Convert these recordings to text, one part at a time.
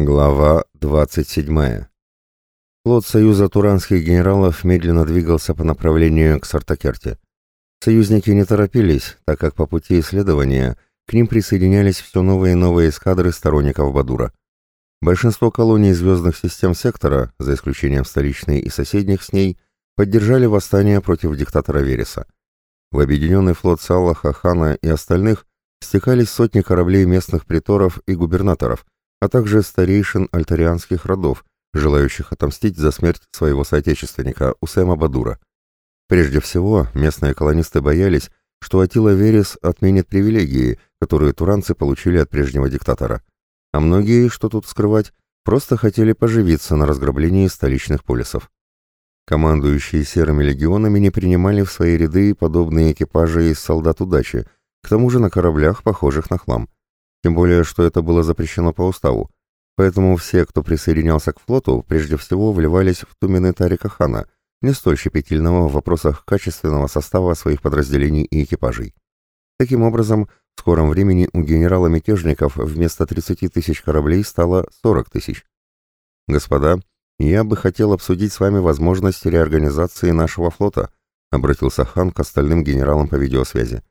Глава 27. Флот Союза туранских генералов медленно двигался по направлению к Сартакерте. Союзники не торопились, так как по пути исследования к ним присоединялись все новые и новые эскадры сторонников Бадура. Большинство колоний звездных систем сектора, за исключением столичной и соседних с ней, поддержали восстание против диктатора Вереса. В объединенный флот Салаха, Хана и остальных стекались сотни кораблей местных приторов и губернаторов – а также старейшин альтарианских родов, желающих отомстить за смерть своего соотечественника Усема Бадура. Прежде всего, местные колонисты боялись, что Атила Верес отменит привилегии, которые туранцы получили от прежнего диктатора. А многие, что тут скрывать, просто хотели поживиться на разграблении столичных полисов. Командующие серыми легионами не принимали в свои ряды подобные экипажи из солдат удачи, к тому же на кораблях, похожих на хлам. Тем более, что это было запрещено по уставу. Поэтому все, кто присоединялся к флоту, прежде всего вливались в тумены Тарика Хана, не столь щепетильного в вопросах качественного состава своих подразделений и экипажей. Таким образом, в скором времени у генерала-мятежников вместо 30 тысяч кораблей стало 40 тысяч. «Господа, я бы хотел обсудить с вами возможность реорганизации нашего флота», обратился хан к остальным генералам по видеосвязи.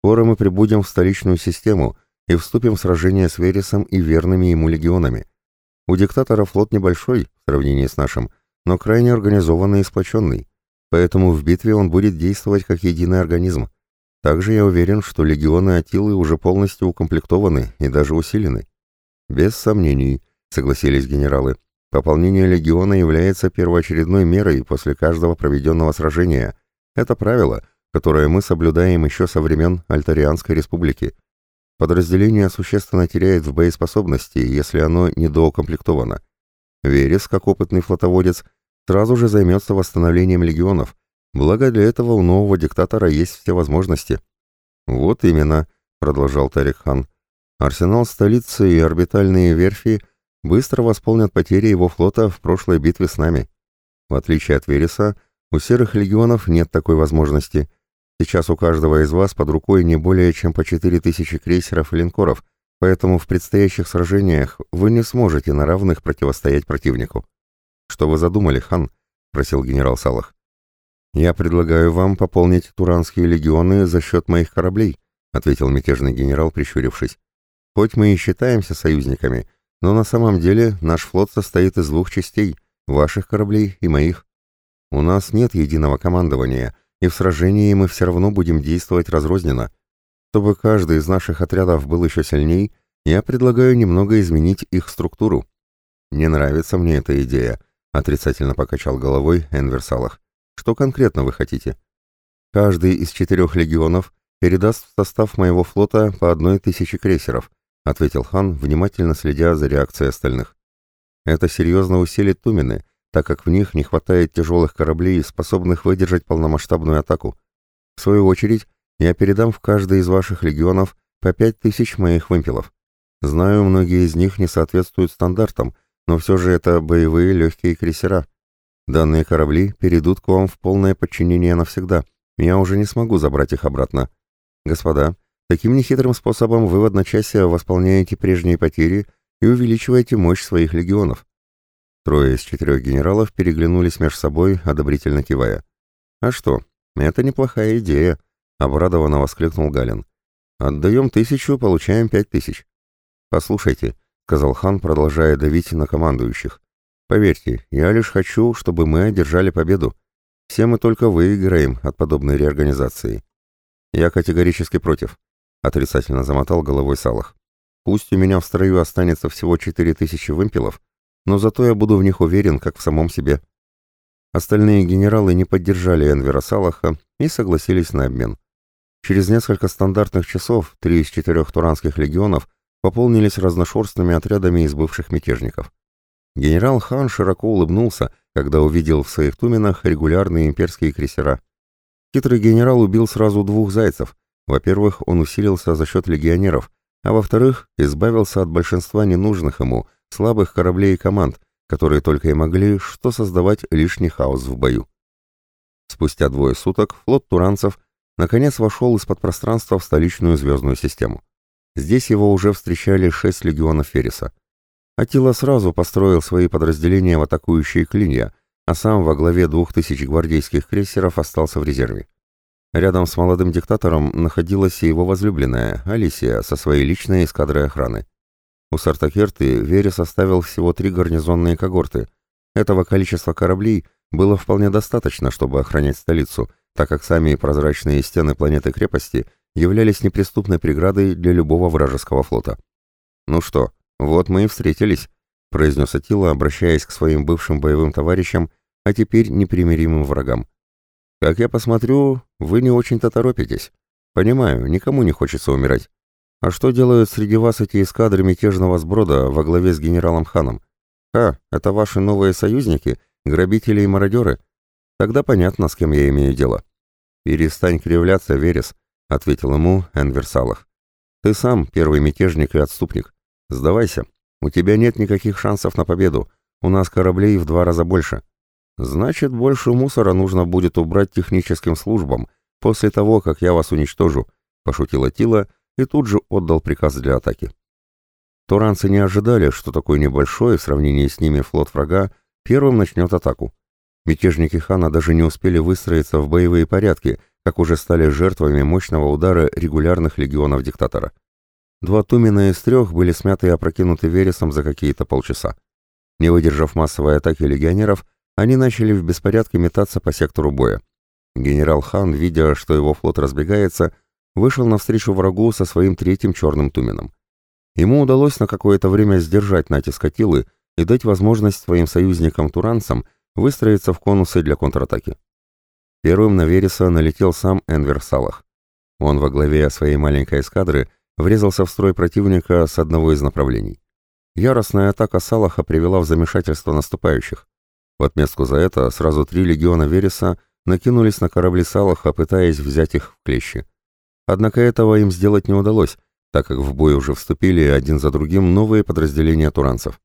«Скоро мы прибудем в столичную систему, и вступим в сражение с Вересом и верными ему легионами. У диктатора флот небольшой, в сравнении с нашим, но крайне организованный и сплоченный, поэтому в битве он будет действовать как единый организм. Также я уверен, что легионы Атилы уже полностью укомплектованы и даже усилены. Без сомнений, согласились генералы. Пополнение легиона является первоочередной мерой после каждого проведенного сражения. Это правило, которое мы соблюдаем еще со времен Альтарианской республики. Подразделение существенно теряет в боеспособности, если оно недоукомплектовано. Верес, как опытный флотоводец, сразу же займется восстановлением легионов, благо для этого у нового диктатора есть все возможности. «Вот именно», — продолжал Тарик хан, — «арсенал столицы и орбитальные верфи быстро восполнят потери его флота в прошлой битве с нами. В отличие от Вереса, у серых легионов нет такой возможности — Сейчас у каждого из вас под рукой не более чем по 4000 крейсеров и линкоров, поэтому в предстоящих сражениях вы не сможете на равных противостоять противнику. Что вы задумали, хан? просил генерал Салах. Я предлагаю вам пополнить туранские легионы за счет моих кораблей, ответил мятежный генерал, прищурившись. Хоть мы и считаемся союзниками, но на самом деле наш флот состоит из двух частей, ваших кораблей и моих. У нас нет единого командования, и в сражении мы все равно будем действовать разрозненно. Чтобы каждый из наших отрядов был еще сильней, я предлагаю немного изменить их структуру. Не нравится мне эта идея, отрицательно покачал головой Энвер Салах. Что конкретно вы хотите? Каждый из четырех легионов передаст в состав моего флота по одной тысяче крейсеров, ответил хан, внимательно следя за реакцией остальных. Это серьезно усилит Тумены, так как в них не хватает тяжелых кораблей, способных выдержать полномасштабную атаку. В свою очередь, я передам в каждый из ваших легионов по пять тысяч моих вымпелов. Знаю, многие из них не соответствуют стандартам, но все же это боевые легкие крейсера. Данные корабли перейдут к вам в полное подчинение навсегда. Я уже не смогу забрать их обратно. Господа, таким нехитрым способом вы в одночасье восполняете прежние потери и увеличиваете мощь своих легионов. Трое из четырех генералов переглянулись между собой, одобрительно кивая. «А что, это неплохая идея», — обрадованно воскликнул Галин. «Отдаем тысячу, получаем пять тысяч». «Послушайте», — сказал хан, продолжая давить на командующих. «Поверьте, я лишь хочу, чтобы мы одержали победу. Все мы только выиграем от подобной реорганизации». «Я категорически против», — отрицательно замотал головой Салах. «Пусть у меня в строю останется всего четыре тысячи вымпелов, но зато я буду в них уверен, как в самом себе. Остальные генералы не поддержали Энвера Салаха и согласились на обмен. Через несколько стандартных часов три из четырех туранских легионов пополнились разношерстными отрядами из бывших мятежников. Генерал Хан широко улыбнулся, когда увидел в своих туменах регулярные имперские крейсера. Хитрый генерал убил сразу двух зайцев. Во-первых, он усилился за счет легионеров, а во-вторых, избавился от большинства ненужных ему, слабых кораблей и команд, которые только и могли что создавать лишний хаос в бою. Спустя двое суток флот туранцев наконец вошел из-под пространства в столичную звездную систему. Здесь его уже встречали шесть легионов Ферриса. Атила сразу построил свои подразделения в атакующие клинья, а сам во главе двух тысяч гвардейских крейсеров остался в резерве. Рядом с молодым диктатором находилась и его возлюбленная, Алисия, со своей личной эскадрой охраны. У Сартакерты Вере составил всего три гарнизонные когорты. Этого количества кораблей было вполне достаточно, чтобы охранять столицу, так как сами прозрачные стены планеты-крепости являлись неприступной преградой для любого вражеского флота. «Ну что, вот мы и встретились», — произнес Атила, обращаясь к своим бывшим боевым товарищам, а теперь непримиримым врагам. «Как я посмотрю, вы не очень-то торопитесь. Понимаю, никому не хочется умирать. А что делают среди вас эти эскадры мятежного сброда во главе с генералом Ханом? А, это ваши новые союзники, грабители и мародеры? Тогда понятно, с кем я имею дело». «Перестань кривляться, Верес», — ответил ему Энвер Салах. «Ты сам первый мятежник и отступник. Сдавайся. У тебя нет никаких шансов на победу. У нас кораблей в два раза больше. Значит, больше мусора нужно будет убрать техническим службам после того, как я вас уничтожу, пошутила Тила и тут же отдал приказ для атаки. Туранцы не ожидали, что такой небольшой в сравнении с ними флот врага первым начнет атаку. Мятежники хана даже не успели выстроиться в боевые порядки, как уже стали жертвами мощного удара регулярных легионов диктатора. Два Тумена из трех были смяты и опрокинуты Вересом за какие-то полчаса. Не выдержав массовой атаки легионеров, они начали в беспорядке метаться по сектору боя. Генерал Хан, видя, что его флот разбегается, вышел навстречу врагу со своим третьим черным туменом. Ему удалось на какое-то время сдержать натиск Атилы и дать возможность своим союзникам-туранцам выстроиться в конусы для контратаки. Первым на Вереса налетел сам Энвер Салах. Он во главе своей маленькой эскадры врезался в строй противника с одного из направлений. Яростная атака Салаха привела в замешательство наступающих. В отместку за это сразу три легиона Вереса накинулись на корабли Салаха, пытаясь взять их в клещи. Однако этого им сделать не удалось, так как в бой уже вступили один за другим новые подразделения туранцев.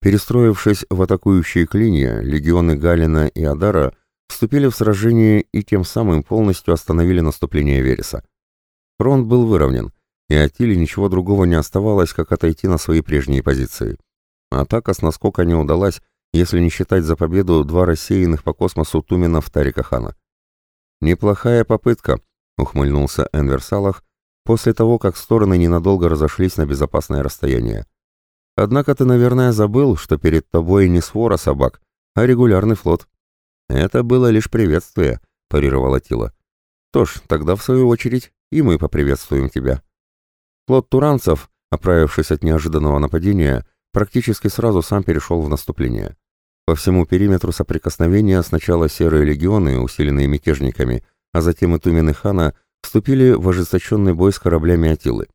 Перестроившись в атакующие клинья, легионы Галина и Адара вступили в сражение и тем самым полностью остановили наступление Вереса. Фронт был выровнен, и Атиле ничего другого не оставалось, как отойти на свои прежние позиции. Атака с наскока не удалась, если не считать за победу два рассеянных по космосу туменов Тарика Хана. «Неплохая попытка», — ухмыльнулся Энвер Салах, после того, как стороны ненадолго разошлись на безопасное расстояние. «Однако ты, наверное, забыл, что перед тобой не свора собак, а регулярный флот». «Это было лишь приветствие», — парировала Тила. «Что ж, тогда, в свою очередь, и мы поприветствуем тебя». Флот туранцев, оправившись от неожиданного нападения, практически сразу сам перешел в наступление. По всему периметру соприкосновения сначала серые легионы, усиленные мятежниками, а затем и тумены хана, вступили в ожесточенный бой с кораблями Атилы.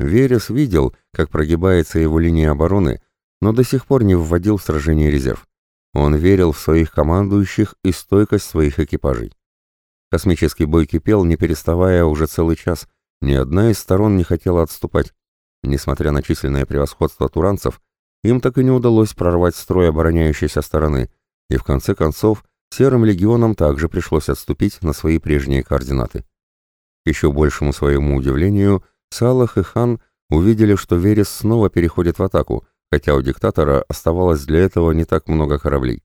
Верес видел, как прогибается его линия обороны, но до сих пор не вводил в сражение резерв. Он верил в своих командующих и стойкость своих экипажей. Космический бой кипел, не переставая уже целый час. Ни одна из сторон не хотела отступать. Несмотря на численное превосходство туранцев, им так и не удалось прорвать строй обороняющейся стороны, и в конце концов серым легионам также пришлось отступить на свои прежние координаты. К еще большему своему удивлению, Салах и Хан увидели, что Верес снова переходит в атаку, хотя у диктатора оставалось для этого не так много кораблей.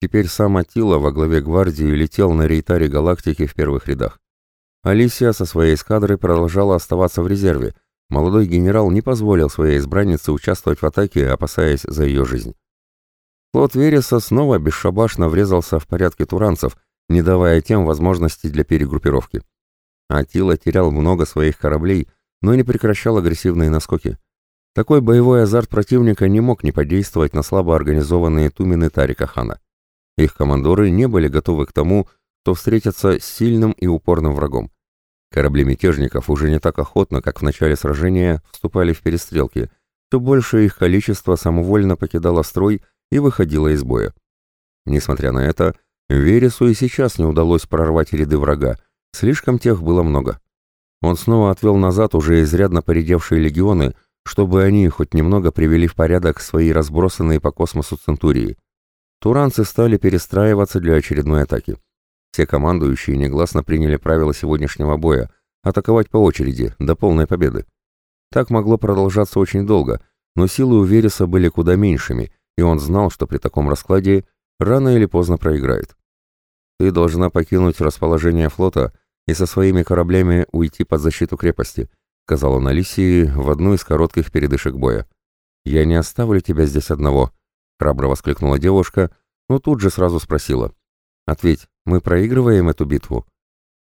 Теперь сам Атила во главе гвардии летел на рейтаре галактики в первых рядах. Алисия со своей эскадрой продолжала оставаться в резерве, молодой генерал не позволил своей избраннице участвовать в атаке, опасаясь за ее жизнь. Флот Вереса снова бесшабашно врезался в порядке туранцев, не давая тем возможности для перегруппировки. Атила терял много своих кораблей, но не прекращал агрессивные наскоки. Такой боевой азарт противника не мог не подействовать на слабо организованные тумены Тарика Хана. Их командоры не были готовы к тому, что встретятся с сильным и упорным врагом. Корабли мятежников уже не так охотно, как в начале сражения, вступали в перестрелки, то больше их количество самовольно покидало строй и выходило из боя. Несмотря на это, Вересу и сейчас не удалось прорвать ряды врага, слишком тех было много. Он снова отвел назад уже изрядно поредевшие легионы, чтобы они хоть немного привели в порядок свои разбросанные по космосу центурии. Туранцы стали перестраиваться для очередной атаки. Все командующие негласно приняли правила сегодняшнего боя – атаковать по очереди, до полной победы. Так могло продолжаться очень долго, но силы у Вереса были куда меньшими, и он знал, что при таком раскладе рано или поздно проиграет. «Ты должна покинуть расположение флота и со своими кораблями уйти под защиту крепости», сказала он Алисии в одну из коротких передышек боя. «Я не оставлю тебя здесь одного», — храбро воскликнула девушка, но тут же сразу спросила. «Ответь, мы проигрываем эту битву?»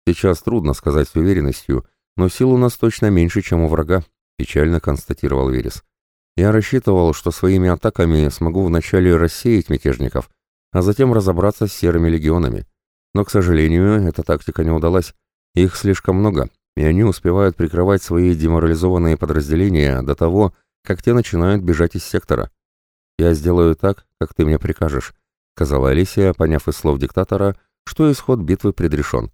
«Сейчас трудно сказать с уверенностью, но сил у нас точно меньше, чем у врага», — печально констатировал Верес. «Я рассчитывал, что своими атаками смогу вначале рассеять мятежников, а затем разобраться с серыми легионами. Но, к сожалению, эта тактика не удалась. Их слишком много, и они успевают прикрывать свои деморализованные подразделения до того, как те начинают бежать из сектора. «Я сделаю так, как ты мне прикажешь», — сказала Алисия, поняв из слов диктатора, что исход битвы предрешен.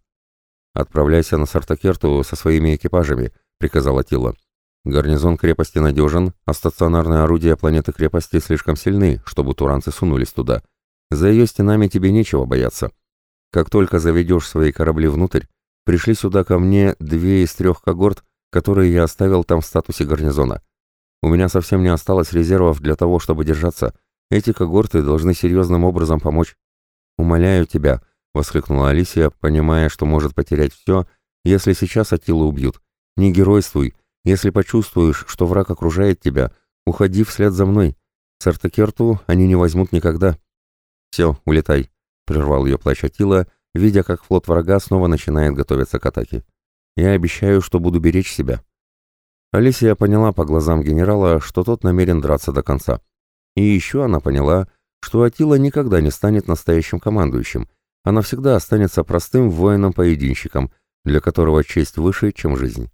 «Отправляйся на Сартакерту со своими экипажами», — приказала Тила. «Гарнизон крепости надежен, а стационарные орудия планеты-крепости слишком сильны, чтобы туранцы сунулись туда. За ее стенами тебе нечего бояться. Как только заведешь свои корабли внутрь, пришли сюда ко мне две из трех когорт, которые я оставил там в статусе гарнизона. У меня совсем не осталось резервов для того, чтобы держаться. Эти когорты должны серьезным образом помочь. «Умоляю тебя», — воскликнула Алисия, понимая, что может потерять все, если сейчас Атилу убьют. «Не геройствуй. Если почувствуешь, что враг окружает тебя, уходи вслед за мной. Сартакерту они не возьмут никогда». «Все, улетай», — прервал ее плач Атила, видя, как флот врага снова начинает готовиться к атаке. «Я обещаю, что буду беречь себя». Алисия поняла по глазам генерала, что тот намерен драться до конца. И еще она поняла, что Атила никогда не станет настоящим командующим, она всегда останется простым воином-поединщиком, для которого честь выше, чем жизнь.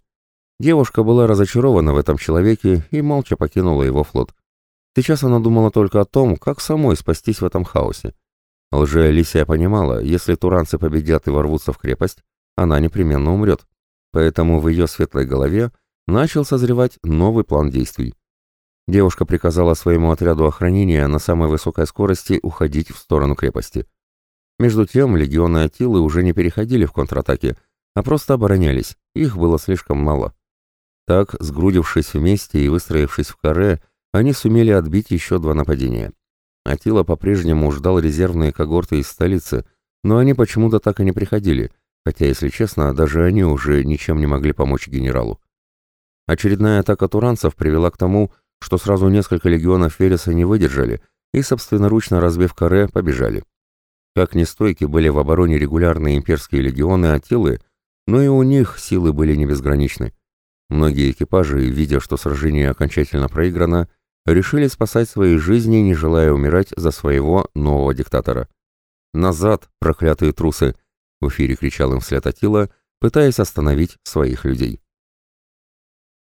Девушка была разочарована в этом человеке и молча покинула его флот. Сейчас она думала только о том, как самой спастись в этом хаосе. Лже-Алисия понимала, если туранцы победят и ворвутся в крепость, она непременно умрет. Поэтому в ее светлой голове начал созревать новый план действий. Девушка приказала своему отряду охранения на самой высокой скорости уходить в сторону крепости. Между тем, легионы Атилы уже не переходили в контратаки, а просто оборонялись, их было слишком мало. Так, сгрудившись вместе и выстроившись в каре, они сумели отбить еще два нападения. Атила по-прежнему ждал резервные когорты из столицы, но они почему-то так и не приходили, хотя, если честно, даже они уже ничем не могли помочь генералу. Очередная атака туранцев привела к тому, что сразу несколько легионов Вереса не выдержали и, собственноручно разбив каре, побежали. Как нестойки были в обороне регулярные имперские легионы Атилы, но и у них силы были не безграничны. Многие экипажи, видя, что сражение окончательно проиграно, решили спасать свои жизни, не желая умирать за своего нового диктатора. «Назад, проклятые трусы!» — в эфире кричал им вслед Атила, пытаясь остановить своих людей.